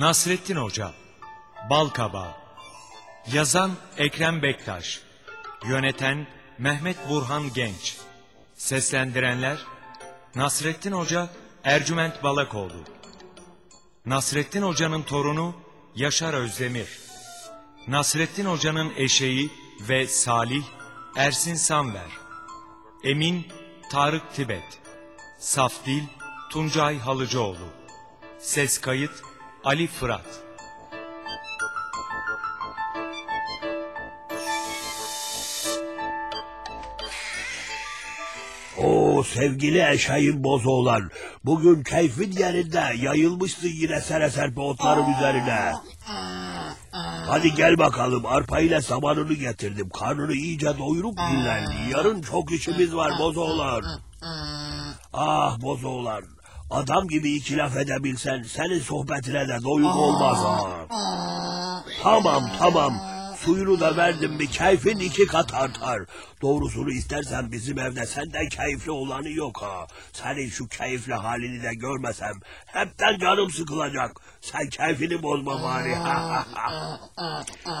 Nasrettin Hoca Balkabağı Yazan Ekrem Bektaş. Yöneten Mehmet Burhan Genç. Seslendirenler Nasrettin Hoca Ercüment Balakoğlu. Nasrettin Hoca'nın torunu Yaşar Özdemir. Nasrettin Hoca'nın eşeği ve Salih Ersin Samver Emin Tarık Tibet. Safdil Tuncay Halıcıoğlu. Ses kayıt Ali Fırat Oo sevgili eşeğim bozoğlan. Bugün keyfin yerinde yayılmışsın yine sere serpe otların üzerine. Hadi gel bakalım arpa ile samanını getirdim. Karnını iyice doyurup dinlen. Yarın çok işimiz var bozoğlan. Ah bozoğlan. Adam gibi iki laf edebilsen senin sohbetine de doyum olmaz ha. Tamam tamam. Suyunu da verdim mi keyfin iki kat artar. Doğrusunu istersen bizim evde senden keyifli olanı yok ha. Senin şu keyifli halini de görmesem hepten canım sıkılacak. Sen keyfini bozma bari.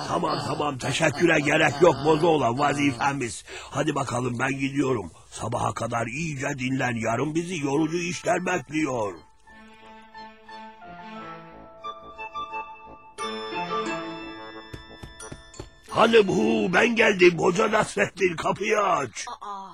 tamam tamam teşekküre gerek yok bozu olan vazifemiz. Hadi bakalım ben gidiyorum. Sabaha kadar iyice dinlen. Yarın bizi yorucu işler bekliyor. Hanım hu ben geldim. Hoca Nasrettin kapıyı aç. Aa,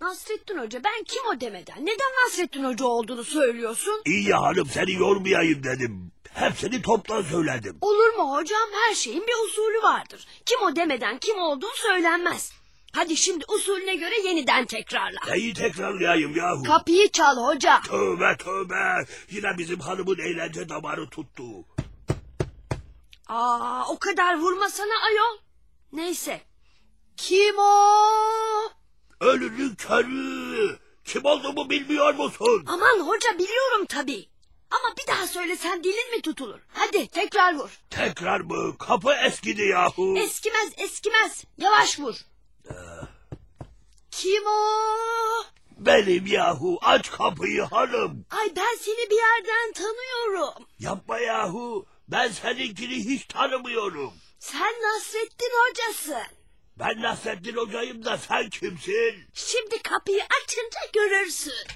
Nasrettin Hoca ben kim o demeden neden Nasrettin Hoca olduğunu söylüyorsun? İyi ya hanım seni yormayayım dedim. Hepsini toptan söyledim. Olur mu hocam her şeyin bir usulü vardır. Kim o demeden kim olduğu söylenmez. Hadi şimdi usulüne göre yeniden tekrarla. Neyi tekrarlayayım yahu? Kapıyı çal hoca. Tövbe tövbe. Yine bizim hanımın eğlence damarı tuttu. Aa, o kadar vurmasana ayol. Neyse. Kim o? Ölünün körü. Kim olduğumu bilmiyor musun? Aman hoca biliyorum tabii. Ama bir daha söylesen dilin mi tutulur? Hadi tekrar vur. Tekrar mı? Kapı eskidi yahu. Eskimez eskimez. Yavaş vur. Kim o? Benim yahu. Aç kapıyı hanım. Ay ben seni bir yerden tanıyorum. Yapma yahu. Ben seninkini hiç tanımıyorum. Sen Nasrettin hocasın. Ben Nasrettin hocayım da sen kimsin? Şimdi kapıyı açınca görürsün.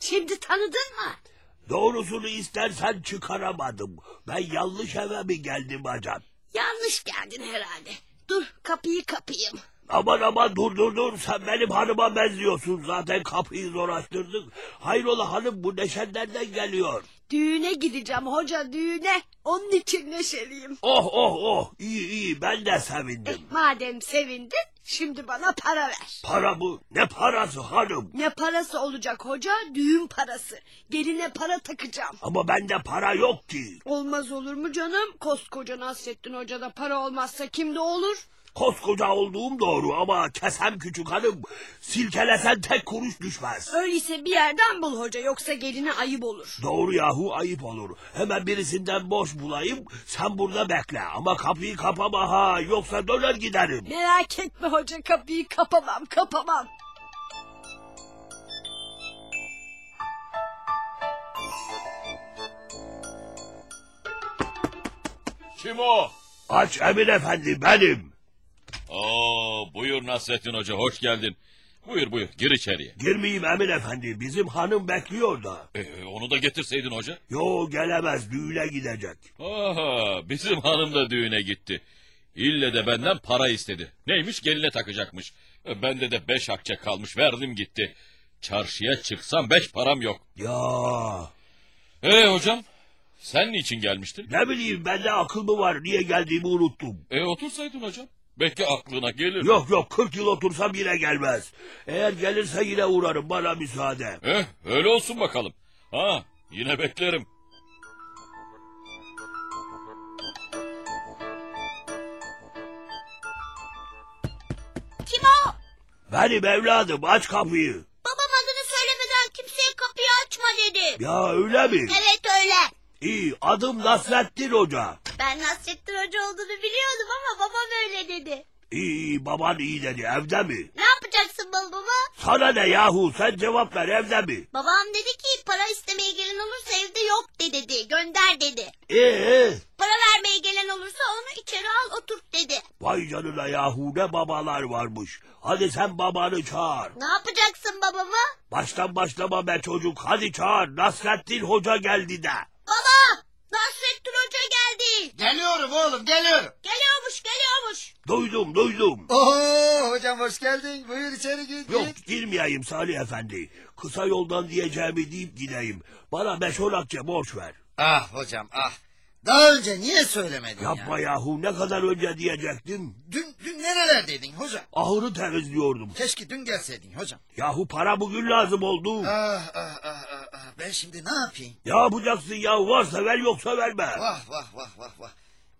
Şimdi tanıdın mı? Doğrusunu istersen çıkaramadım. Ben yanlış eve mi geldim acan? Yanlış geldin herhalde. Dur kapıyı kapayım. Aman aman dur dur dur sen benim hanıma benziyorsun zaten kapıyı zor açtırdık. Hayrola hanım bu neşen nereden geliyor? Düğüne gideceğim hoca düğüne. Onun için neşeliyim. Oh oh oh iyi iyi ben de Eh, sevindim. madem sevindin şimdi bana para ver. Para mı? Ne parası hanım? Ne parası olacak hoca? Düğün parası. Geline para takacağım. Ama bende para yok ki. Olmaz olur mu canım? Koskoca Nasrettin Hoca'da para olmazsa kimde olur? Koskoca olduğum doğru ama kesem küçük hanım. Silkelesen tek kuruş düşmez. Öyleyse bir yerden bul hoca yoksa geline ayıp olur. Doğru yahu ayıp olur. Hemen birisinden boş bulayım. Sen burada bekle ama kapıyı kapama ha yoksa döner giderim. Merak etme hoca kapıyı kapamam kapamam. Kim o? Aç Emin Efendi benim. Oo, buyur Nasrettin Hoca hoş geldin. Buyur buyur gir içeriye. Girmeyeyim Emin Efendi bizim hanım bekliyor da. Ee, onu da getirseydin hoca. Yo gelemez düğüne gidecek. Aha, bizim hanım da düğüne gitti. İlle de benden para istedi. Neymiş geline takacakmış. E, Bende de beş akçe kalmış verdim gitti. Çarşıya çıksam beş param yok. Ya Ee hocam sen niçin gelmiştin? ne bileyim bende akıl mı var niye geldiğimi unuttum. E otursaydın hocam. Belki aklına gelir. Yok yok 40 yıl otursam yine gelmez. Eğer gelirse yine uğrarım bana müsaade. Eh öyle olsun bakalım. Ha yine beklerim. Kim o? Benim evladım aç kapıyı. Babam adını söylemeden kimseye kapıyı açma dedi. Ya öyle mi? Evet öyle. İyi adım Nasrettin Hoca. Ben Nasrettin Hoca olduğunu biliyordum ama babam öyle dedi. İyi iyi baban iyi dedi evde mi? Ne yapacaksın bal baba? Sana ne yahu sen cevap ver evde mi? Babam dedi ki para istemeye gelen olursa evde yok de dedi. Gönder dedi. Ee, Para vermeye gelen olursa onu içeri al oturt dedi. vay canına yahu ne babalar varmış. Hadi sen babanı çağır. Ne yapacaksın babamı? Baştan başlama be çocuk. Hadi çağır. Nasrettin Hoca geldi de. Baba! Nasrettin Hoca geldi. Geliyorum oğlum geliyorum. Geliyormuş geliyormuş. Duydum duydum. Oo hocam hoş geldin. Buyur içeri gir. Yok girmeyeyim Salih Efendi. Kısa yoldan diyeceğimi deyip gideyim. Bana beş on akçe borç ver. Ah hocam ah. Daha önce niye söylemedin Yapma ya? yahu ne kadar önce diyecektim. Dün, dün nerelerdeydin hocam? Ahırı temizliyordum. Keşke dün gelseydin hocam. Yahu para bugün lazım oldu. Ah ah ah ah. ah. Ben şimdi ne yapayım? Ne yapacaksın ya? Varsa ver yoksa verme. Vah vah vah vah vah.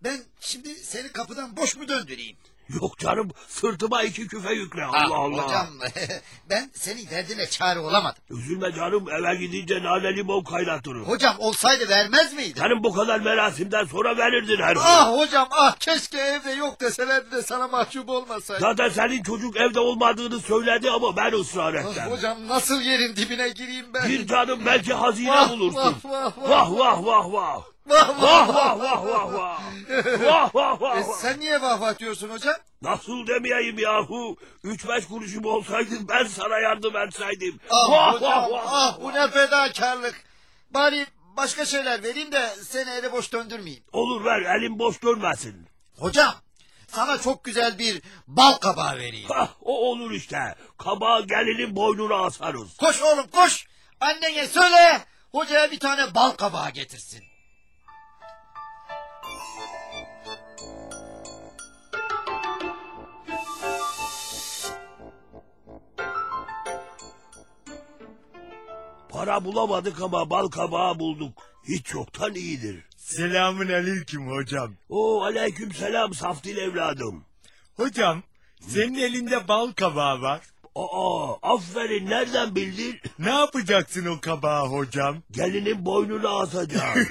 Ben şimdi seni kapıdan boş mu döndüreyim? Yok canım sırtıma iki küfe yükle. Allah Ah, Allah. Hocam ben senin derdine çare olamadım. Üzülme canım eve gidince nane limon kaynatırım. Hocam olsaydı vermez miydin? Canım bu kadar merasimden sonra verirdin her Ah hocam ah keşke evde yok deselerdi de sana mahcup olmasaydı. Zaten senin çocuk evde olmadığını söyledi ama ben ısrar Ah, ettim. hocam nasıl yerin dibine gireyim ben? Bir canım belki hazine Vah, bulursun. vah, vah, vah. Vah vah vah vah. Vah Vah vah vah vah vah. Vah vah E, vah. sen niye vah vah diyorsun hocam? Nasıl demeyeyim yahu? Üç beş kuruşum olsaydı ben sana yardım etseydim. Ah vah hocam vah vah. ah bu ne fedakarlık. Bari başka şeyler vereyim de seni ele boş döndürmeyeyim. Olur ver elim boş dönmesin. Hocam sana çok güzel bir bal kabağı vereyim. Hah o olur işte. Kabağı gelinin boynuna asarız. Koş oğlum koş. Annene söyle hocaya bir tane bal kabağı getirsin. Para bulamadık ama bal kabağı bulduk. Hiç yoktan iyidir. Selamun aleyküm hocam. O aleyküm selam saftil evladım. Hocam senin elinde bal kabağı var. Aa aferin nereden bildin? Ne yapacaksın o kabağı hocam? Gelinin boynuna asacağım.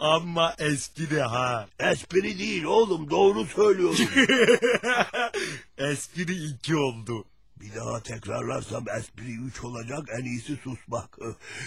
Ama de ha. Espri değil oğlum doğru söylüyorum. Espri iki oldu. Bir daha tekrarlarsam espri üç olacak en iyisi susmak.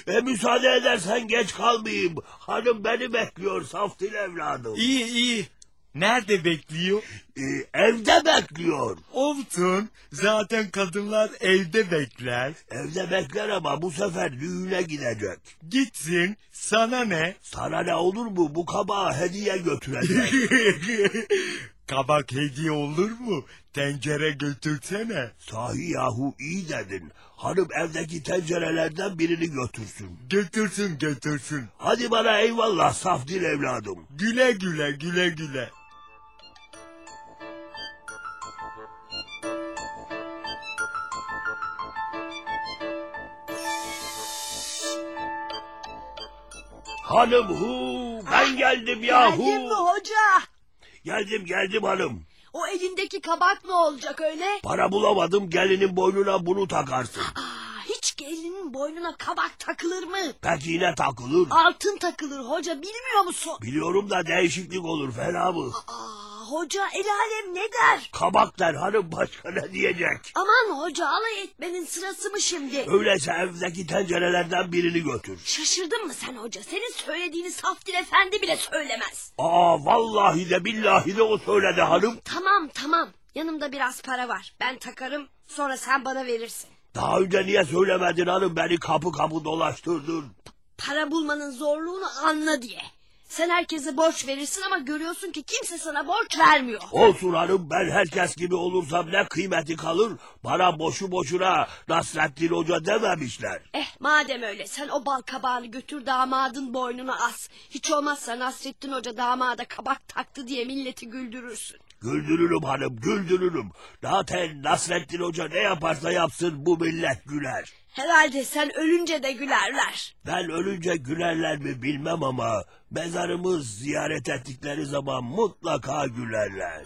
E müsaade edersen geç kalmayayım. Hanım beni bekliyor saftil evladım. İyi iyi. Nerede bekliyor? E, evde bekliyor. Olsun. Zaten kadınlar evde bekler. Evde bekler ama bu sefer düğüne gidecek. Gitsin. Sana ne? Sana ne olur mu bu kabağı hediye götürecek. Kabak hediye olur mu? Tencere götürsene. Sahi yahu iyi dedin. Hanım evdeki tencerelerden birini götürsün. Götürsün götürsün. Hadi bana eyvallah safdil evladım. Güle güle güle güle. Hanım hu ben geldim yahu. Geldin mi hoca? Geldim geldim hanım. O elindeki kabak ne olacak öyle? Para bulamadım gelinin boynuna bunu takarsın. Aa, hiç gelinin boynuna kabak takılır mı? Peki yine takılır. Altın takılır hoca bilmiyor musun? Biliyorum da değişiklik olur fena mı? Aa, hoca el alem ne der? Kabak der hanım başka ne diyecek? Aman hoca alay etmenin sırası mı şimdi? Öyleyse evdeki tencerelerden birini götür. Şaşırdın mı sen hoca? Senin söylediğini Saftir Efendi bile söylemez. Aa vallahi de billahi de o söyledi hanım. Tamam tamam. Yanımda biraz para var. Ben takarım sonra sen bana verirsin. Daha önce niye söylemedin hanım beni kapı kapı dolaştırdın. Para bulmanın zorluğunu anla diye. Sen herkese borç verirsin ama görüyorsun ki kimse sana borç vermiyor. Olsun hanım ben herkes gibi olursam ne kıymeti kalır? Bana boşu boşuna Nasrettin Hoca dememişler. Eh madem öyle sen o bal kabağını götür damadın boynuna as. Hiç olmazsa Nasrettin Hoca damada kabak taktı diye milleti güldürürsün. Güldürürüm hanım güldürürüm. Zaten Nasrettin Hoca ne yaparsa yapsın bu millet güler. Herhalde sen ölünce de gülerler. Ben ölünce gülerler mi bilmem ama mezarımız ziyaret ettikleri zaman mutlaka gülerler.